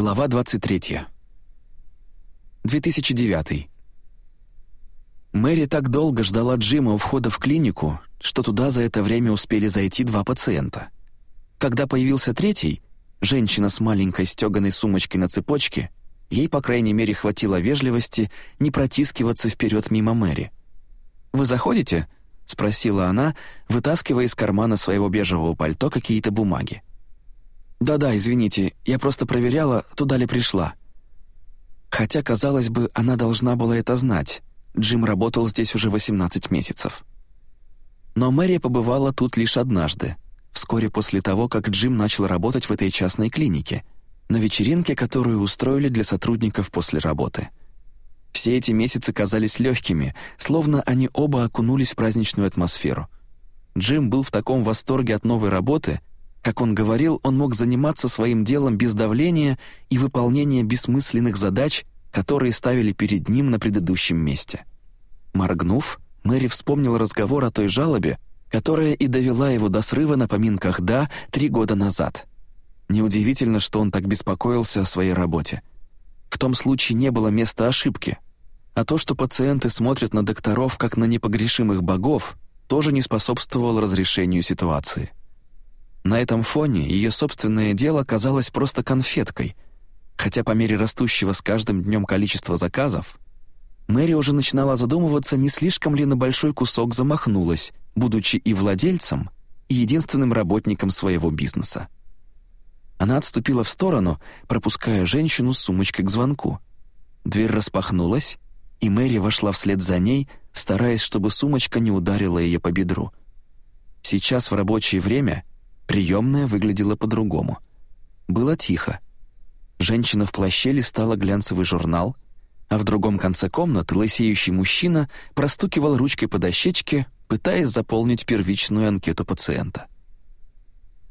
Глава 23. 2009. Мэри так долго ждала Джима у входа в клинику, что туда за это время успели зайти два пациента. Когда появился третий, женщина с маленькой стеганой сумочкой на цепочке, ей, по крайней мере, хватило вежливости не протискиваться вперед мимо Мэри. «Вы заходите?» — спросила она, вытаскивая из кармана своего бежевого пальто какие-то бумаги. «Да-да, извините, я просто проверяла, туда ли пришла». Хотя, казалось бы, она должна была это знать. Джим работал здесь уже 18 месяцев. Но Мэри побывала тут лишь однажды, вскоре после того, как Джим начал работать в этой частной клинике, на вечеринке, которую устроили для сотрудников после работы. Все эти месяцы казались легкими, словно они оба окунулись в праздничную атмосферу. Джим был в таком восторге от новой работы, как он говорил, он мог заниматься своим делом без давления и выполнения бессмысленных задач, которые ставили перед ним на предыдущем месте. Моргнув, Мэри вспомнил разговор о той жалобе, которая и довела его до срыва на поминках «да» три года назад. Неудивительно, что он так беспокоился о своей работе. В том случае не было места ошибки. А то, что пациенты смотрят на докторов как на непогрешимых богов, тоже не способствовало разрешению ситуации. На этом фоне ее собственное дело казалось просто конфеткой, хотя по мере растущего с каждым днем количества заказов Мэри уже начинала задумываться, не слишком ли на большой кусок замахнулась, будучи и владельцем, и единственным работником своего бизнеса. Она отступила в сторону, пропуская женщину с сумочкой к звонку. Дверь распахнулась, и Мэри вошла вслед за ней, стараясь, чтобы сумочка не ударила ее по бедру. Сейчас в рабочее время приемная выглядела по-другому. Было тихо. Женщина в плаще листала глянцевый журнал — а в другом конце комнаты лысеющий мужчина простукивал ручкой по дощечке, пытаясь заполнить первичную анкету пациента.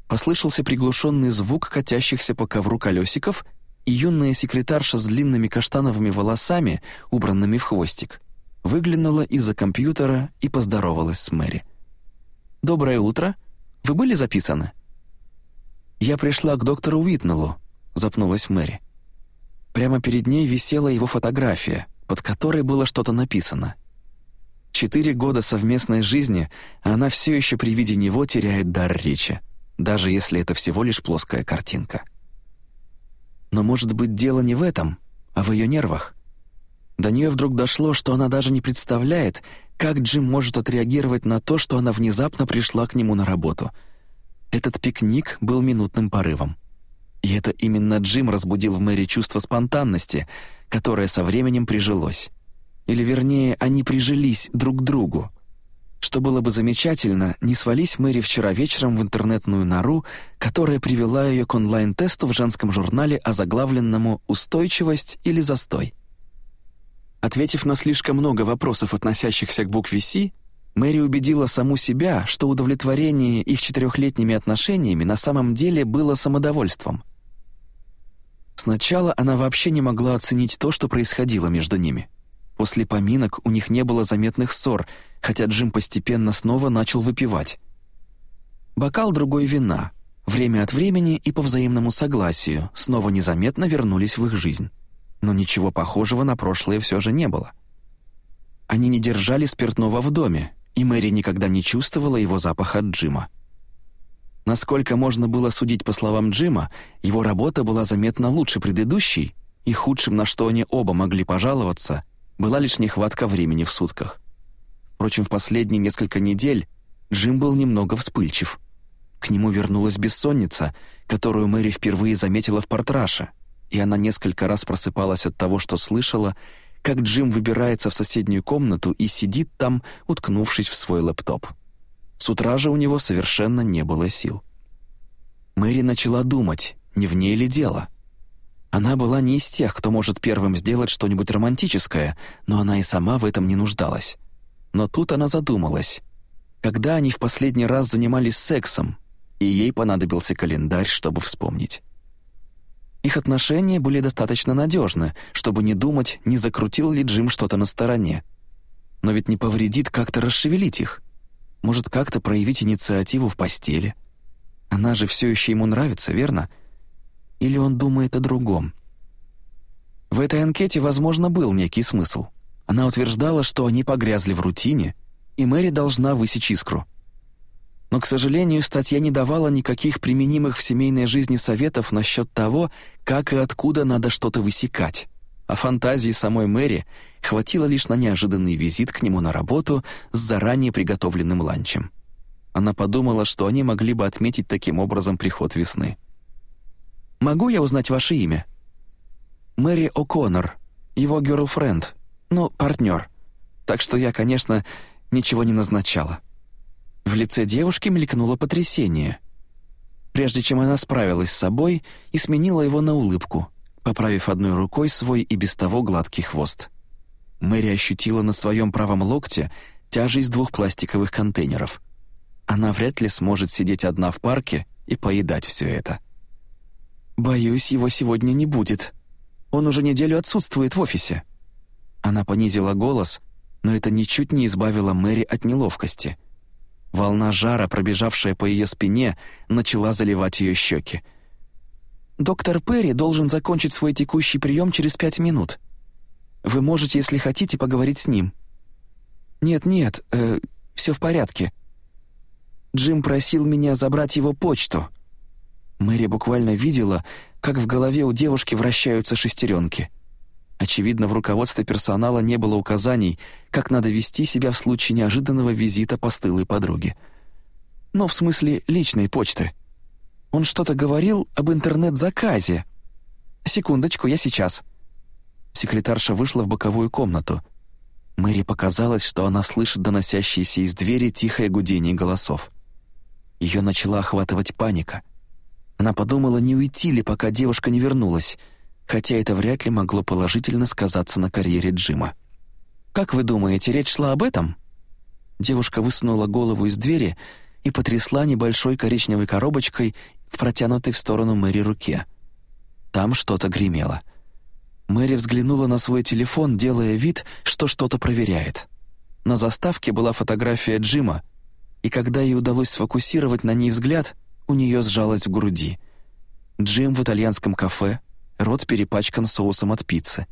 Послышался приглушенный звук катящихся по ковру колесиков, и юная секретарша с длинными каштановыми волосами, убранными в хвостик, выглянула из-за компьютера и поздоровалась с Мэри. «Доброе утро. Вы были записаны?» «Я пришла к доктору Уитнеллу», — запнулась Мэри. Прямо перед ней висела его фотография, под которой было что-то написано. Четыре года совместной жизни, а она все еще при виде него теряет дар речи, даже если это всего лишь плоская картинка. Но может быть дело не в этом, а в ее нервах? До нее вдруг дошло, что она даже не представляет, как Джим может отреагировать на то, что она внезапно пришла к нему на работу. Этот пикник был минутным порывом. И это именно Джим разбудил в Мэри чувство спонтанности, которое со временем прижилось. Или вернее, они прижились друг к другу. Что было бы замечательно, не свались Мэри вчера вечером в интернетную нору, которая привела ее к онлайн-тесту в женском журнале озаглавленному «Устойчивость или застой». Ответив на слишком много вопросов, относящихся к букве «Си», Мэри убедила саму себя, что удовлетворение их четырехлетними отношениями на самом деле было самодовольством. Сначала она вообще не могла оценить то, что происходило между ними. После поминок у них не было заметных ссор, хотя Джим постепенно снова начал выпивать. Бокал другой вина, время от времени и по взаимному согласию, снова незаметно вернулись в их жизнь. Но ничего похожего на прошлое все же не было. Они не держали спиртного в доме, и Мэри никогда не чувствовала его запах от Джима. Насколько можно было судить по словам Джима, его работа была заметно лучше предыдущей, и худшим, на что они оба могли пожаловаться, была лишь нехватка времени в сутках. Впрочем, в последние несколько недель Джим был немного вспыльчив. К нему вернулась бессонница, которую Мэри впервые заметила в портраше, и она несколько раз просыпалась от того, что слышала, как Джим выбирается в соседнюю комнату и сидит там, уткнувшись в свой лэптоп. С утра же у него совершенно не было сил. Мэри начала думать, не в ней ли дело. Она была не из тех, кто может первым сделать что-нибудь романтическое, но она и сама в этом не нуждалась. Но тут она задумалась. Когда они в последний раз занимались сексом, и ей понадобился календарь, чтобы вспомнить. Их отношения были достаточно надежны, чтобы не думать, не закрутил ли Джим что-то на стороне. Но ведь не повредит как-то расшевелить их. Может, как-то проявить инициативу в постели. Она же все еще ему нравится, верно? Или он думает о другом? В этой анкете, возможно, был некий смысл. Она утверждала, что они погрязли в рутине, и Мэри должна высечь искру. Но, к сожалению, статья не давала никаких применимых в семейной жизни советов насчет того, как и откуда надо что-то высекать. А фантазии самой Мэри хватило лишь на неожиданный визит к нему на работу с заранее приготовленным ланчем. Она подумала, что они могли бы отметить таким образом приход весны. «Могу я узнать ваше имя?» «Мэри О'Коннор, его герлфренд, ну, партнер. Так что я, конечно, ничего не назначала». В лице девушки мелькнуло потрясение. Прежде чем она справилась с собой и сменила его на улыбку, поправив одной рукой свой и без того гладкий хвост. Мэри ощутила на своем правом локте тяжесть двух пластиковых контейнеров. Она вряд ли сможет сидеть одна в парке и поедать все это. «Боюсь, его сегодня не будет. Он уже неделю отсутствует в офисе». Она понизила голос, но это ничуть не избавило Мэри от неловкости — Волна жара, пробежавшая по ее спине, начала заливать ее щеки. «Доктор Перри должен закончить свой текущий прием через пять минут. Вы можете, если хотите, поговорить с ним». «Нет-нет, э, все в порядке. Джим просил меня забрать его почту». Мэри буквально видела, как в голове у девушки вращаются шестеренки — Очевидно, в руководстве персонала не было указаний, как надо вести себя в случае неожиданного визита постылой подруги. Но в смысле личной почты. Он что-то говорил об интернет-заказе. «Секундочку, я сейчас». Секретарша вышла в боковую комнату. Мэри показалось, что она слышит доносящиеся из двери тихое гудение голосов. Ее начала охватывать паника. Она подумала, не уйти ли, пока девушка не вернулась — хотя это вряд ли могло положительно сказаться на карьере Джима. «Как вы думаете, речь шла об этом?» Девушка высунула голову из двери и потрясла небольшой коричневой коробочкой в протянутой в сторону Мэри руке. Там что-то гремело. Мэри взглянула на свой телефон, делая вид, что что-то проверяет. На заставке была фотография Джима, и когда ей удалось сфокусировать на ней взгляд, у нее сжалось в груди. Джим в итальянском кафе, рот перепачкан соусом от пиццы.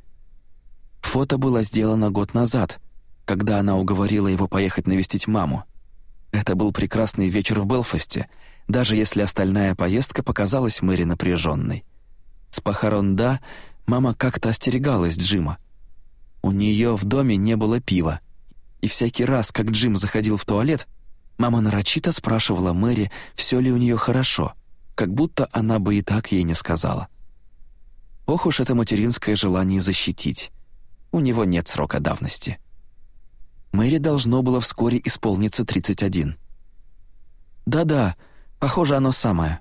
Фото было сделано год назад, когда она уговорила его поехать навестить маму. Это был прекрасный вечер в Белфасте, даже если остальная поездка показалась Мэри напряженной. С похорон «да» мама как-то остерегалась Джима. У нее в доме не было пива, и всякий раз, как Джим заходил в туалет, мама нарочито спрашивала Мэри, все ли у нее хорошо, как будто она бы и так ей не сказала. Ох уж это материнское желание защитить. У него нет срока давности. Мэри должно было вскоре исполниться 31. «Да-да, похоже, оно самое».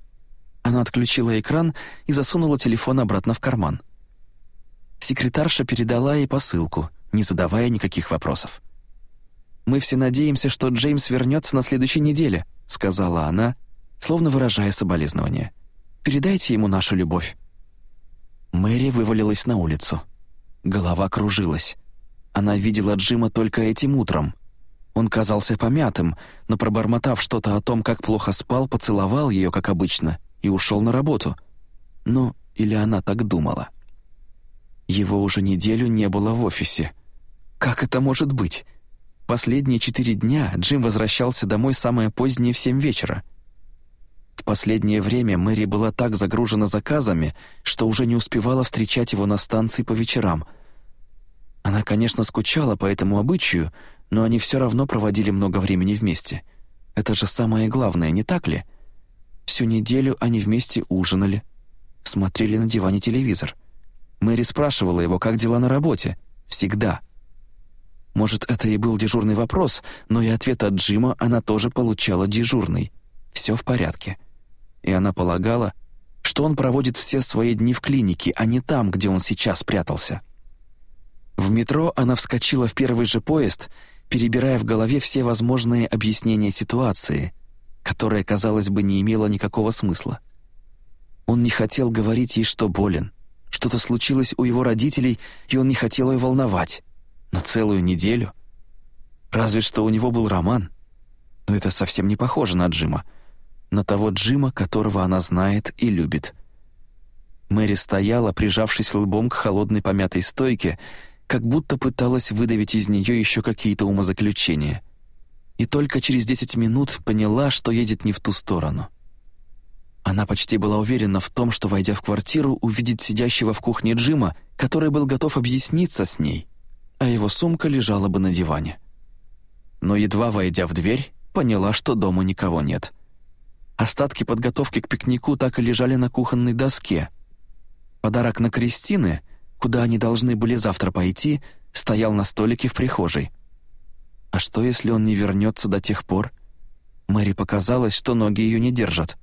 Она отключила экран и засунула телефон обратно в карман. Секретарша передала ей посылку, не задавая никаких вопросов. «Мы все надеемся, что Джеймс вернется на следующей неделе», — сказала она, словно выражая соболезнование. «Передайте ему нашу любовь». Мэри вывалилась на улицу. Голова кружилась. Она видела Джима только этим утром. Он казался помятым, но пробормотав что-то о том, как плохо спал, поцеловал ее, как обычно, и ушел на работу. Ну, или она так думала. Его уже неделю не было в офисе. Как это может быть? Последние четыре дня Джим возвращался домой самое позднее в семь вечера — в последнее время Мэри была так загружена заказами, что уже не успевала встречать его на станции по вечерам. Она, конечно, скучала по этому обычаю, но они все равно проводили много времени вместе. Это же самое главное, не так ли? Всю неделю они вместе ужинали, смотрели на диване телевизор. Мэри спрашивала его, как дела на работе. Всегда. Может, это и был дежурный вопрос, но и ответ от Джима она тоже получала дежурный. Все в порядке и она полагала, что он проводит все свои дни в клинике, а не там, где он сейчас прятался. В метро она вскочила в первый же поезд, перебирая в голове все возможные объяснения ситуации, которая, казалось бы, не имела никакого смысла. Он не хотел говорить ей, что болен. Что-то случилось у его родителей, и он не хотел ее волновать. На целую неделю. Разве что у него был роман. Но это совсем не похоже на Джима — на того Джима, которого она знает и любит. Мэри стояла, прижавшись лбом к холодной помятой стойке, как будто пыталась выдавить из нее еще какие-то умозаключения. И только через десять минут поняла, что едет не в ту сторону. Она почти была уверена в том, что, войдя в квартиру, увидит сидящего в кухне Джима, который был готов объясниться с ней, а его сумка лежала бы на диване. Но едва войдя в дверь, поняла, что дома никого нет. Остатки подготовки к пикнику так и лежали на кухонной доске. Подарок на Кристины, куда они должны были завтра пойти, стоял на столике в прихожей. А что, если он не вернется до тех пор? Мэри показалось, что ноги ее не держат.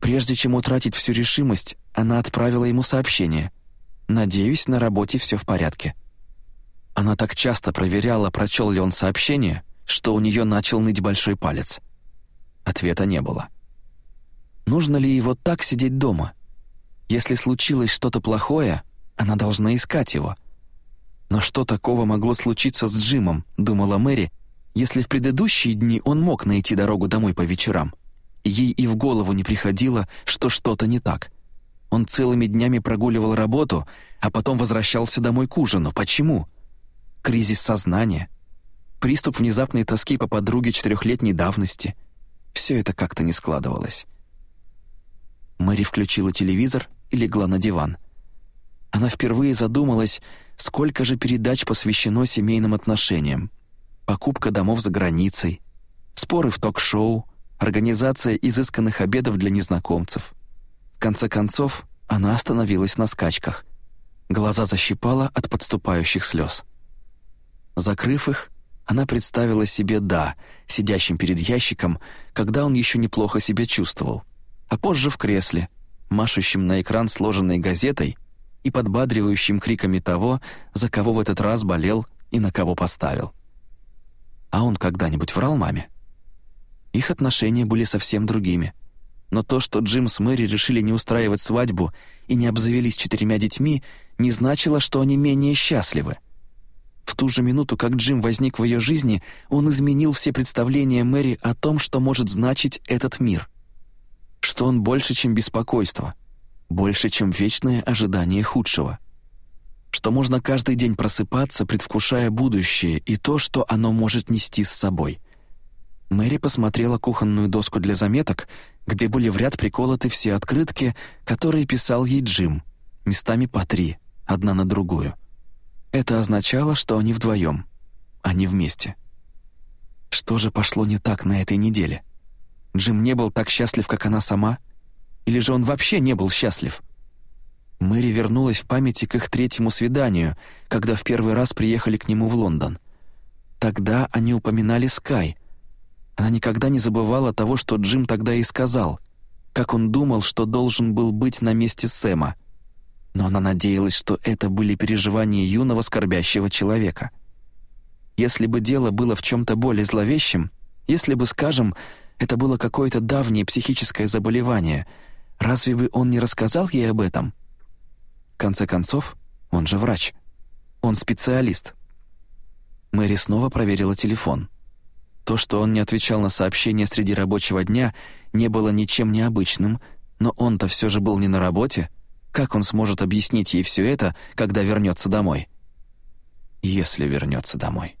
Прежде чем утратить всю решимость, она отправила ему сообщение. «Надеюсь, на работе все в порядке». Она так часто проверяла, прочел ли он сообщение, что у нее начал ныть большой палец. Ответа не было. Нужно ли его так сидеть дома? Если случилось что-то плохое, она должна искать его. Но что такого могло случиться с Джимом, думала Мэри, если в предыдущие дни он мог найти дорогу домой по вечерам? Ей и в голову не приходило, что что-то не так. Он целыми днями прогуливал работу, а потом возвращался домой к ужину. Почему? Кризис сознания? Приступ внезапной тоски по подруге четырехлетней давности? Все это как-то не складывалось. Мэри включила телевизор и легла на диван. Она впервые задумалась, сколько же передач посвящено семейным отношениям. Покупка домов за границей, споры в ток-шоу, организация изысканных обедов для незнакомцев. В конце концов, она остановилась на скачках. Глаза защипала от подступающих слез. Закрыв их, она представила себе «да», сидящим перед ящиком, когда он еще неплохо себя чувствовал, а позже в кресле, машущим на экран сложенной газетой и подбадривающим криками того, за кого в этот раз болел и на кого поставил. А он когда-нибудь врал маме? Их отношения были совсем другими. Но то, что Джим с Мэри решили не устраивать свадьбу и не обзавелись четырьмя детьми, не значило, что они менее счастливы. В ту же минуту, как Джим возник в ее жизни, он изменил все представления Мэри о том, что может значить этот мир. Что он больше, чем беспокойство, больше, чем вечное ожидание худшего. Что можно каждый день просыпаться, предвкушая будущее и то, что оно может нести с собой. Мэри посмотрела кухонную доску для заметок, где были в ряд приколоты все открытки, которые писал ей Джим, местами по три, одна на другую. Это означало, что они вдвоем, они вместе. Что же пошло не так на этой неделе? Джим не был так счастлив, как она сама? Или же он вообще не был счастлив? Мэри вернулась в памяти к их третьему свиданию, когда в первый раз приехали к нему в Лондон. Тогда они упоминали Скай — она никогда не забывала того, что Джим тогда и сказал, как он думал, что должен был быть на месте Сэма. Но она надеялась, что это были переживания юного скорбящего человека. Если бы дело было в чем-то более зловещем, если бы, скажем, это было какое-то давнее психическое заболевание, разве бы он не рассказал ей об этом? В конце концов, он же врач. Он специалист. Мэри снова проверила телефон — то, что он не отвечал на сообщения среди рабочего дня, не было ничем необычным, но он-то все же был не на работе. Как он сможет объяснить ей все это, когда вернется домой? Если вернется домой.